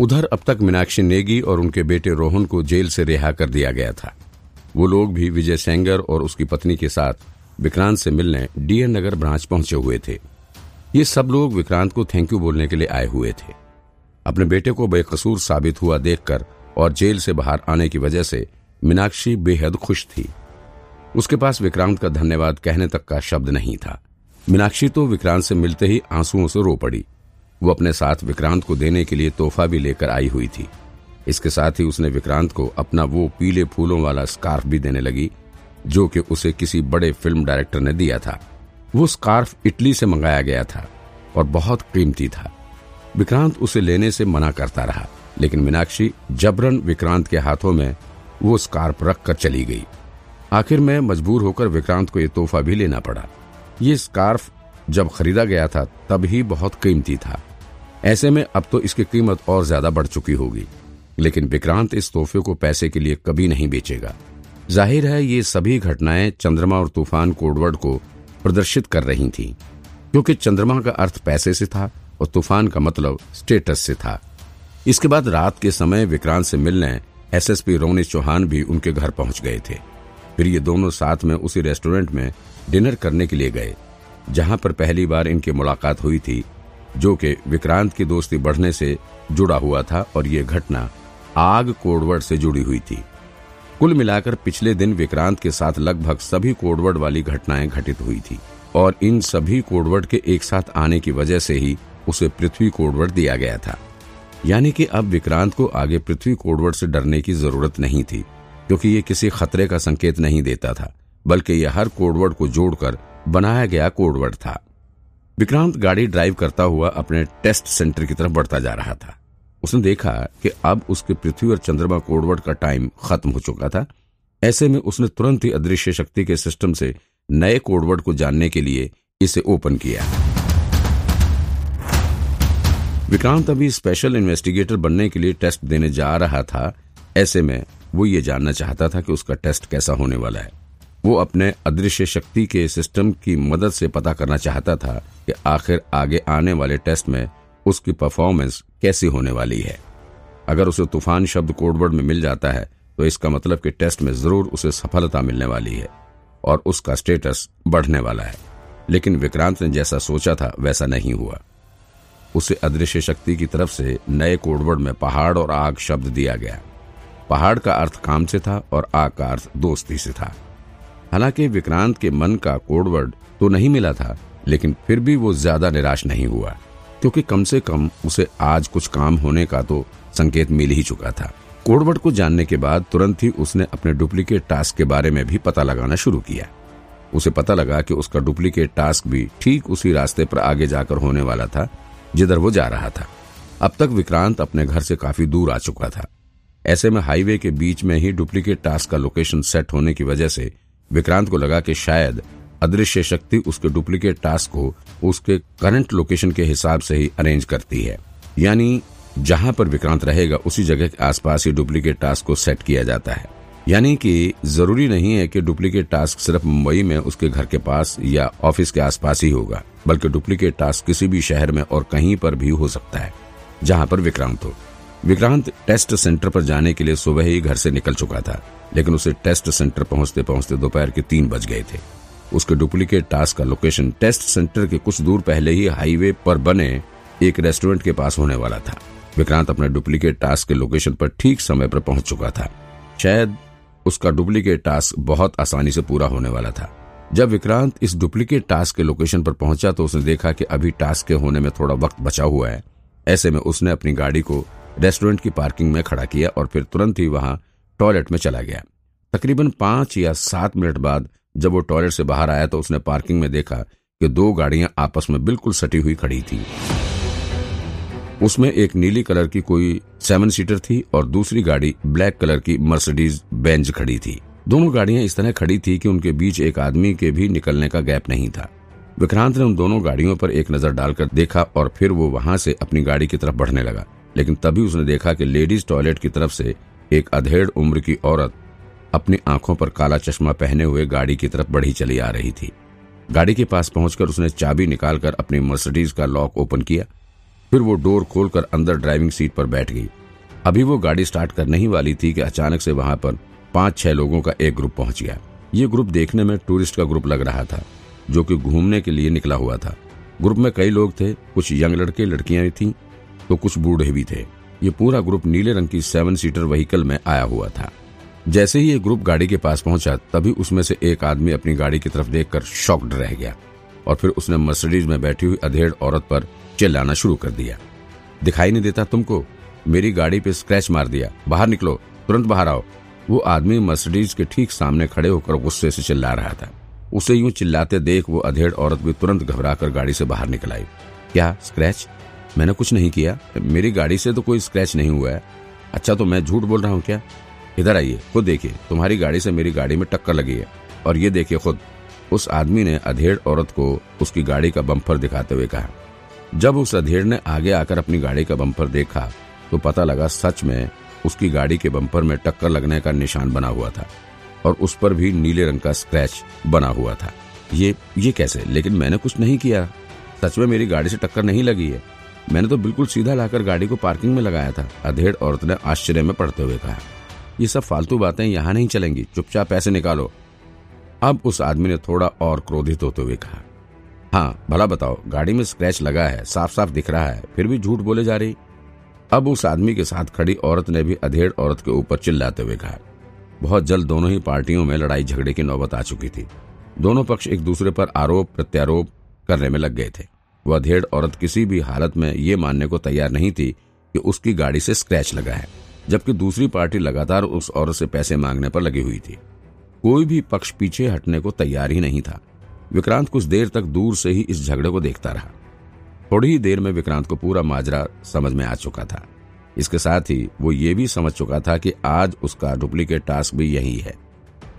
उधर अब तक मीनाक्षी नेगी और उनके बेटे रोहन को जेल से रिहा कर दिया गया था। वो लोग भी विजय सेंगर और उसकी पत्नी के साथ विक्रांत से मिलने डीएन नगर ब्रांच पहुँचे हुए थे। ये सब लोग विक्रांत को थैंक यू बोलने के लिए आए हुए थे। अपने बेटे को बेकसूर साबित हुआ देखकर और जेल से बाहर आने की वजह से मीनाक्षी बेहद खुश थी। उसके पास विक्रांत का धन्यवाद कहने तक का शब्द नहीं था। मीनाक्षी तो विक्रांत से मिलते ही आंसुओं से रो पड़ी। वो अपने साथ विक्रांत को देने के लिए तोहफा भी लेकर आई हुई थी। इसके साथ ही उसने विक्रांत को अपना वो पीले फूलों वाला स्कार्फ भी देने लगी, जो कि उसे किसी बड़े फ़िल्म डायरेक्टर ने दिया था। वो स्कार्फ इटली से मंगाया गया था और बहुत कीमती था। विक्रांत उसे लेने से मना करता रहा, लेकिन मीनाक्षी जबरन विक्रांत के हाथों में वो स्कार्फ रख कर चली गई। आखिर में मजबूर होकर विक्रांत को यह तोहफा भी लेना पड़ा। ये स्कार्फ जब खरीदा गया था, तब ही बहुत कीमती था। ऐसे में अब तो इसकी कीमत और ज़्यादा बढ़ चुकी होगी। लेकिन विक्रांत इस तोहफे को पैसे के लिए कभी नहीं बेचेगा। ज़ाहिर है ये सभी घटनाएँ चंद्रमा और तूफ़ान कोडवर्ड को प्रदर्शित कर रही थीं, क्योंकि चंद्रमा का अर्थ पैसे से था और तूफ़ान का मतलब स्टेटस से था। इसके बाद रात के समय विक्रांत से मिलने एसएसपी रोनित चौहान भी उनके घर पहुँच गए थे। फिर ये दोनों साथ में उसी रेस्टोरेंट में डिनर करने के लिए गए जहाँ पर पहली बार इनकी मुलाकात हुई थी जो कि विक्रांत की दोस्ती बढ़ने से जुड़ा हुआ था और ये घटना आग कोडवर्ड से जुड़ी हुई थी। कुल मिलाकर पिछले दिन विक्रांत के साथ लगभग सभी कोडवर्ड वाली घटनाएँ घटित हुई थी और इन सभी कोडवर्ड के एक साथ आने की वजह से ही उसे पृथ्वी कोडवर्ड दिया गया था। यानी कि अब विक्रांत को आगे पृथ्वी कोडवर्ड से डरने की ज़रूरत नहीं थी, क्योंकि ये किसी खतरे का संकेत नहीं देता था, बल्कि यह हर कोडवर्ड को जोड़कर बनाया गया कोडवर्ड था। विक्रांत गाड़ी ड्राइव करता हुआ अपने टेस्ट सेंटर की तरफ़ बढ़ता जा रहा था। उसने देखा कि अब उसके पृथ्वी और चंद्रमा कोडवर्ड का टाइम खत्म हो चुका था। ऐसे में उसने तुरंत ही अदृश्य शक्ति के सिस्टम से नए कोडवर्ड को जानने के लिए इसे ओपन किया। विक्रांत अभी स्पेशल इन्वेस्टिगेटर बनने के लिए टेस्ट देने जा रहा था। ऐसे में वो ये जानना चाहता था कि उसका टेस्ट कैसा होने वाला है। वो अपने अदृश्य शक्ति के सिस्टम की मदद से पता करना चाहता था कि आखिर आगे आने वाले टेस्ट में उसकी परफॉर्मेंस कैसी होने वाली है। अगर उसे तूफ़ान शब्द कोडवर्ड में मिल जाता है तो इसका मतलब कि टेस्ट में ज़रूर उसे सफलता मिलने वाली है और उसका स्टेटस बढ़ने वाला है। लेकिन विक्रांत ने जैसा सोचा था, वैसा नहीं हुआ। उसे अदृश्य शक्ति की तरफ़ से नए कोडवर्ड में पहाड़ और आग शब्द दिया गया। पहाड़ का अर्थ काम से था और आग का अर्थ दोस्ती से था। हालाँकि विक्रांत के मन का कोडवर्ड तो नहीं मिला था, लेकिन फिर भी वो ज़्यादा निराश नहीं हुआ, क्योंकि कम से कम उसे आज कुछ काम होने का तो संकेत मिल ही चुका था। कोडवर्ड को जानने के बाद तुरंत ही उसने अपने डुप्लीकेट टास्क के बारे में भी पता लगाना शुरू किया। उसे पता लगा कि उसका डुप्लीकेट टास्क भी ठीक उसी रास्ते पर आगे जाकर होने वाला था, जिधर वो जा रहा था। अब तक विक्रांत अपने घर से काफ़ी दूर आ चुका था। ऐसे में हाईवे के बीच में ही डुप्लीकेट टास्क का लोकेशन सेट होने की वजह से विक्रांत को लगा कि शायद अदृश्य शक्ति उसके डुप्लीकेट टास्क को उसके करंट लोकेशन के हिसाब से ही अरेंज करती है। यानी, जहाँ पर विक्रांत रहेगा, उसी जगह के आसपास ही डुप्लीकेट टास्क को सेट किया जाता है। यानी कि ज़रूरी नहीं है कि डुप्लीकेट टास्क सिर्फ़ मुंबई में उसके घर के पास या ऑफ़िस के आसपास ही होगा, बल्कि डुप्लीकेट टास्क किसी भी शहर में और कहीं पर भी हो सकता है, जहाँ पर विक्रांत हो। विक्रांत टेस्ट सेंटर पर जाने के लिए सुबह ही घर से निकल चुका था, लेकिन उसे टेस्ट सेंटर पहुँचते पहुँचते दोपहर के तीन बज गए थे। उसके डुप्लीकेट टास्क का लोकेशन टेस्ट सेंटर के कुछ दूर पहले ही हाईवे पर बने एक रेस्टोरेंट के पास होने वाला था। विक्रांत अपने डुप्लीकेट टास्क के लोकेशन पर ठीक समय पर पहुँच चुका था। शायद उसका डुप्लीकेट टास्क बहुत आसानी से पूरा होने वाला था। जब विक्रांत इस डुप्लीकेट टास्क के लोकेशन पर पहुँचा तो उसने देखा कि अभी टास्क के होने में थोड़ा वक्त बचा हुआ है। ऐसे में उसने अपनी गाड़ी को रेस्टोरेंट की पार्किंग में खड़ा किया और फिर तुरंत ही वहाँ टॉयलेट में चला गया। तकरीबन पाँच या सात मिनट बाद जब वो टॉयलेट से बाहर आया तो उसने पार्किंग में देखा कि दो गाड़ियाँ आपस में बिल्कुल सटी हुई खड़ी थी। उसमें एक नीली कलर की कोई सेवन सीटर थी और दूसरी गाड़ी ब्लैक कलर की मर्सिडीज बेंज खड़ी थी। दोनों गाड़ियाँ इस तरह खड़ी थी कि उनके बीच एक आदमी के भी निकलने का गैप नहीं था। विक्रांत ने उन दोनों गाड़ियों पर एक नज़र डालकर देखा और फिर वो वहाँ से अपनी गाड़ी की तरफ़ बढ़ने लगा। लेकिन तभी उसने देखा कि लेडीज़ टॉयलेट की तरफ़ से एक अधेड़ उम्र की औरत अपनी आँखों पर काला चश्मा पहने हुए गाड़ी की तरफ़ बढ़ी चली आ रही थी। गाड़ी के पास पहुंचकर उसने चाबी निकालकर अपनी मर्सिडीज का लॉक ओपन किया। फिर वो डोर खोलकर अंदर ड्राइविंग सीट पर बैठ गई। अभी वो गाड़ी स्टार्ट करने ही वाली थी कि अचानक से वहाँ पर पाँच छह लोगों का एक ग्रुप पहुँच गया। ये ग्रुप देखने में टूरिस्ट का ग्रुप लग रहा था, जो कि घूमने के लिए निकला हुआ था। ग्रुप में कई लोग थे, कुछ यंग लड़के, लड़कियाँ थीं तो कुछ बूढ़े भी थे। ये पूरा ग्रुप नीले रंग की सेवन सीटर व्हीकल में आया हुआ था। जैसे ही ये ग्रुप गाड़ी के पास पहुँचा, तभी उसमें से एक आदमी अपनी गाड़ी की तरफ़ देखकर शॉक्ड रह गया और फिर उसने मर्सिडीज में बैठी हुई अधेड़ औरत पर चिल्लाना शुरू कर दिया। दिखाई नहीं देता तुमको? मेरी गाड़ी पे स्क्रैच मार दिया। बाहर निकलो, तुरंत बाहर आओ। वो आदमी मर्सिडीज के ठीक सामने खड़े होकर गुस्से से चिल्ला रहा था। उसे यूँ चिल्लाते देख वो अधेड़ औरत भी तुरंत घबराकर गाड़ी से बाहर निकल आई। क्या? स्क्रैच मैंने कुछ नहीं किया। मेरी गाड़ी से तो कोई स्क्रैच नहीं हुआ है। अच्छा तो मैं झूठ बोल रहा हूँ क्या? इधर आइए, खुद देखिए, तुम्हारी गाड़ी से मेरी गाड़ी में टक्कर लगी है। और ये देखिए खुद, उस आदमी ने अधेड़ औरत को उसकी गाड़ी का बम्पर दिखाते हुए कहा। जब उस अधेड़ ने आगे आकर अपनी गाड़ी का बम्पर देखा तो पता लगा सच में उसकी गाड़ी के बम्पर में टक्कर लगने का निशान बना हुआ था। और उस पर भी नीले रंग का स्क्रैच बना हुआ था। ये ये कैसे? लेकिन मैंने कुछ नहीं किया। सच में मेरी गाड़ी से टक्कर नहीं लगी है। मैंने तो बिल्कुल सीधा लाकर गाड़ी को पार्किंग में लगाया था। अधेड़ औरत ने आश्चर्य में पड़ते हुए कहा, ये सब फालतू बातें यहाँ नहीं चलेंगी। चुपचाप पैसे निकालो। अब उस आदमी ने थोड़ा और क्रोधित होते हुए कहा हाँ भला बताओ, गाड़ी में स्क्रैच लगा है साफ़ साफ़ दिख रहा है, फिर भी झूठ बोले जा रही? अब उस आदमी के साथ खड़ी औरत ने भी अधेड़ औरत के ऊपर चिल्लाते हुए कहा, बहुत जल्द दोनों ही पार्टियों में लड़ाई झगड़े की नौबत आ चुकी थी। दोनों पक्ष एक दूसरे पर आरोप प्रत्यारोप करने में लग गए थे। वह अधेड़ औरत किसी भी हालत में ये मानने को तैयार नहीं थी कि उसकी गाड़ी से स्क्रैच लगा है जबकि दूसरी पार्टी लगातार उस औरत से पैसे मांगने पर लगी हुई थी। कोई भी पक्ष पीछे हटने को तैयार ही नहीं था। विक्रांत कुछ देर तक दूर से ही इस झगड़े को देखता रहा। थोड़ी ही देर में विक्रांत को पूरा माजरा समझ में आ चुका था। इसके साथ ही वो ये भी समझ चुका था कि आज उसका डुप्लीकेट टास्क भी यही है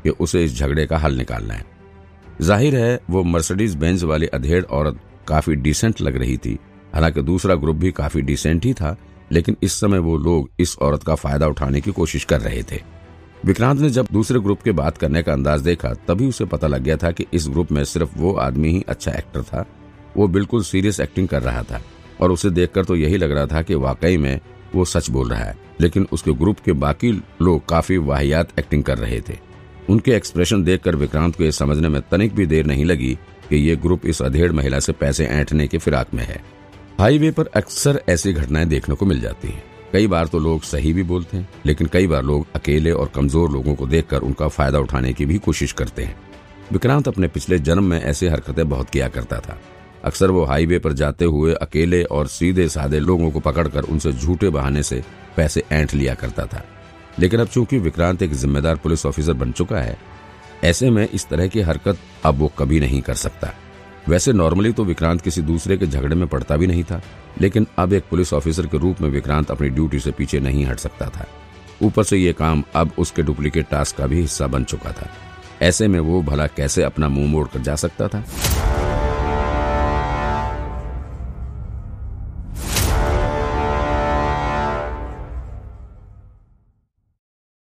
कि उसे इस झगड़े का हल निकालना है। ज़ाहिर है, वो मर्सिडीज बेंज वाली अधेड़ औरत काफ़ी डिसेंट लग रही थी। हालाँकि दूसरा ग्रुप भी काफ़ी डिसेंट ही था, लेकिन इस समय वो लोग इस औरत का फ़ायदा उठाने की कोशिश कर रहे थे। विक्रांत ने जब दूसरे ग्रुप के बात करने का अंदाज देखा, तभी उसे पता लग गया था कि इस ग्रुप में सिर्फ़ वो आदमी ही अच्छा एक्टर था। वो बिल्कुल सीरियस एक्टिंग कर रहा था, और उसे देखकर तो यही लग रहा था कि वाकई में वो सच बोल रहा है, लेकिन उसके ग्रुप के बाकी लोग काफ़ी वाहियात एक्टिंग कर रहे थे। उनके एक्सप्रेशन देखकर विक्रांत को यह समझने में तनिक भी देर नहीं लगी कि ये ग्रुप इस अधेड़ महिला से पैसे ऐंठने के फिराक में है। हाईवे पर अक्सर ऐसी घटनाएँ देखने को मिल जाती हैं। कई बार तो लोग सही भी बोलते हैं, लेकिन कई बार लोग अकेले और कमज़ोर लोगों को देखकर उनका फ़ायदा उठाने की भी कोशिश करते हैं। विक्रांत अपने पिछले जन्म में ऐसी हरकतें बहुत किया करता था। अक्सर वो हाईवे पर जाते हुए अकेले और सीधे साधे लोगों को पकड़कर उनसे झूठे बहाने से पैसे ऐंठ लिया करता था। लेकिन अब चूँकि विक्रांत एक जिम्मेदार पुलिस ऑफिसर बन चुका है ऐसे में इस तरह की हरकत अब वो कभी नहीं कर सकता। वैसे नॉर्मली तो विक्रांत किसी दूसरे के झगड़े में पड़ता भी नहीं था, लेकिन अब एक पुलिस ऑफिसर के रूप में विक्रांत अपनी ड्यूटी से पीछे नहीं हट सकता था। ऊपर से ये काम अब उसके डुप्लीकेट टास्क का भी हिस्सा बन चुका था। ऐसे में वो भला कैसे अपना मुँह मोड़ कर जा सकता था?